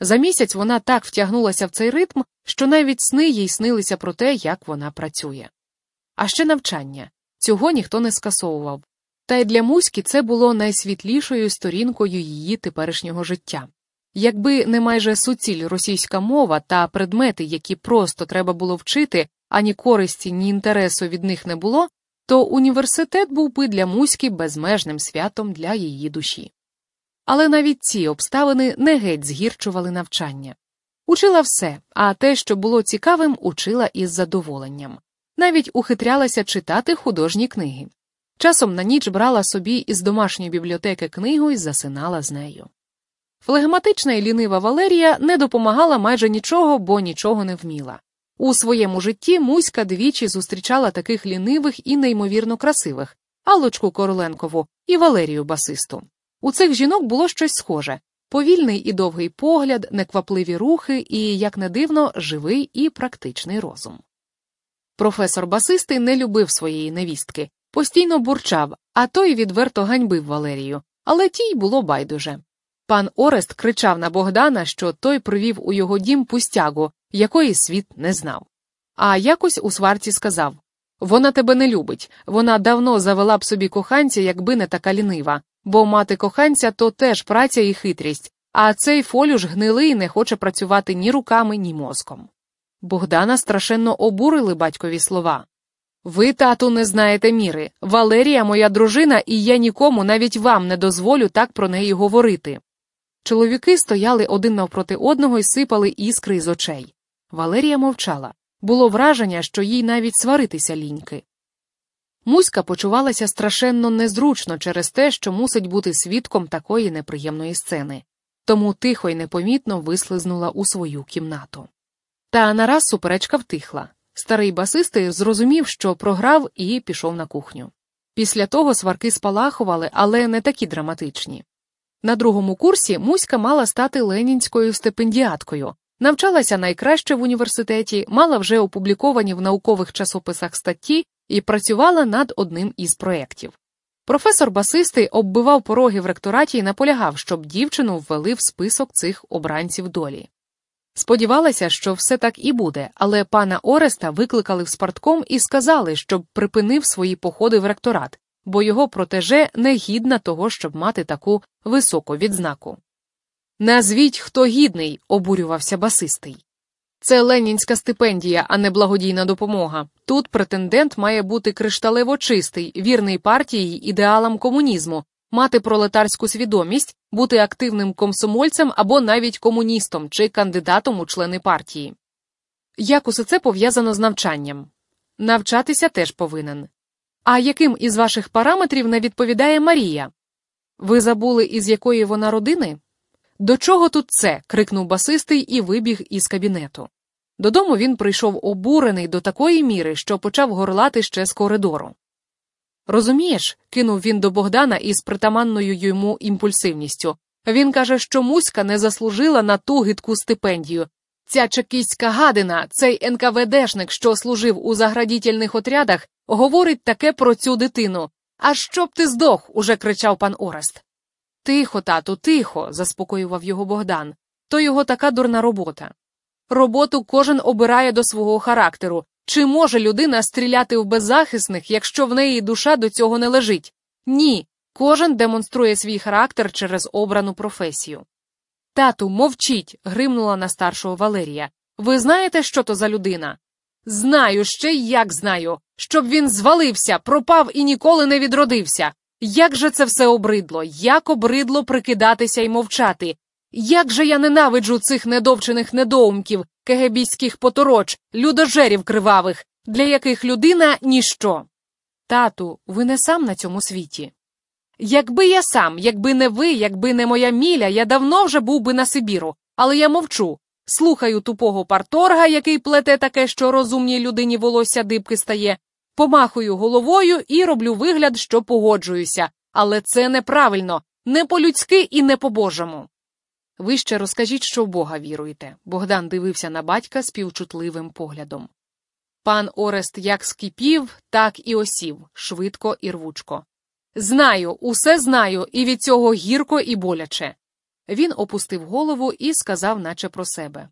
За місяць вона так втягнулася в цей ритм, що навіть сни їй снилися про те, як вона працює. А ще навчання цього ніхто не скасовував. Та й для Муськи це було найсвітлішою сторінкою її теперішнього життя. Якби не майже суціль російська мова та предмети, які просто треба було вчити, ані користі, ні інтересу від них не було, то університет був би для Муськи безмежним святом для її душі. Але навіть ці обставини не геть згірчували навчання. Учила все, а те, що було цікавим, учила із задоволенням, навіть ухитрялася читати художні книги. Часом на ніч брала собі із домашньої бібліотеки книгу і засинала з нею. Флегматична і лінива Валерія не допомагала майже нічого, бо нічого не вміла. У своєму житті Муська двічі зустрічала таких лінивих і неймовірно красивих Аллочку Короленкову і Валерію Басисту. У цих жінок було щось схоже повільний і довгий погляд, неквапливі рухи і, як не дивно, живий і практичний розум. Професор басистий не любив своєї невістки, постійно бурчав, а той відверто ганьбив Валерію, але тій було байдуже. Пан Орест кричав на Богдана, що той привів у його дім пустягу, якої світ не знав. А якось у сварці сказав Вона тебе не любить, вона давно завела б собі коханця, якби не така лінива, бо мати коханця то теж праця і хитрість, а цей фолюш гнилий не хоче працювати ні руками, ні мозком. Богдана страшенно обурили батькові слова. Ви, тату, не знаєте міри. Валерія моя дружина, і я нікому, навіть вам, не дозволю так про неї говорити. Чоловіки стояли один навпроти одного і сипали іскри з очей. Валерія мовчала. Було враження, що їй навіть сваритися ліньки. Муська почувалася страшенно незручно через те, що мусить бути свідком такої неприємної сцени, тому тихо й непомітно вислизнула у свою кімнату. Та нараз суперечка втихла. Старий басистий зрозумів, що програв, і пішов на кухню. Після того сварки спалахували, але не такі драматичні. На другому курсі Муська мала стати ленінською стипендіаткою, навчалася найкраще в університеті, мала вже опубліковані в наукових часописах статті і працювала над одним із проєктів. Професор басистий оббивав пороги в ректораті і наполягав, щоб дівчину ввели в список цих обранців долі. Сподівалася, що все так і буде, але пана Ореста викликали в спартком і сказали, щоб припинив свої походи в ректорат, бо його протеже не гідна того, щоб мати таку високу відзнаку. Назвіть, хто гідний, обурювався басистий. Це ленінська стипендія, а не благодійна допомога. Тут претендент має бути кришталево чистий, вірний партії ідеалам комунізму, мати пролетарську свідомість, бути активним комсомольцем або навіть комуністом чи кандидатом у члени партії. Як усе це пов'язано з навчанням? Навчатися теж повинен. А яким із ваших параметрів не відповідає Марія? Ви забули, із якої вона родини? До чого тут це? крикнув басистий і вибіг із кабінету. Додому він прийшов обурений до такої міри, що почав горлати ще з коридору. Розумієш, кинув він до Богдана із притаманною йому імпульсивністю. Він каже, що Муська не заслужила на ту гидку стипендію. Ця чекістська гадина, цей НКВДшник, що служив у заградітельних отрядах, говорить таке про цю дитину. А щоб ти здох, уже кричав пан Орест. Тихо, тату, тихо, заспокоював його Богдан. То його така дурна робота. Роботу кожен обирає до свого характеру. Чи може людина стріляти в беззахисних, якщо в неї душа до цього не лежить? Ні. Кожен демонструє свій характер через обрану професію. Тату, мовчіть. гримнула на старшого Валерія. Ви знаєте, що то за людина? Знаю, ще й як знаю, щоб він звалився, пропав і ніколи не відродився. Як же це все обридло, як обридло прикидатися і мовчати? Як же я ненавиджу цих недовчених недоумків, кегебійських потороч, людожерів кривавих, для яких людина ніщо. Тату, ви не сам на цьому світі. Якби я сам, якби не ви, якби не моя міля, я давно вже був би на Сибіру, але я мовчу. Слухаю тупого парторга, який плете таке, що розумній людині волосся дибки стає, помахую головою і роблю вигляд, що погоджуюся, але це неправильно, не по-людськи і не по-божому. Ви ще розкажіть, що в Бога віруєте. Богдан дивився на батька співчутливим поглядом. Пан Орест як скипів, так і осів, швидко і рвучко. Знаю, усе знаю, і від цього гірко і боляче. Він опустив голову і сказав, наче про себе